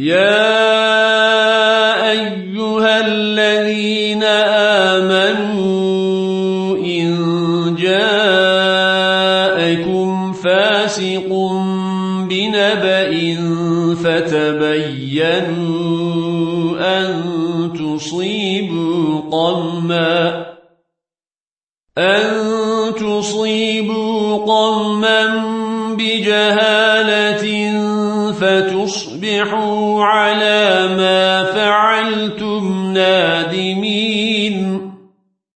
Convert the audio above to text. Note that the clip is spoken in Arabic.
يا أيها الذين آمنوا إن جاءكم فاسق بنبأ فتبينوا أن تصيبوا قوما أن تصيبوا قوما بجهالة فتصبحوا على ما فعلتم نادمين.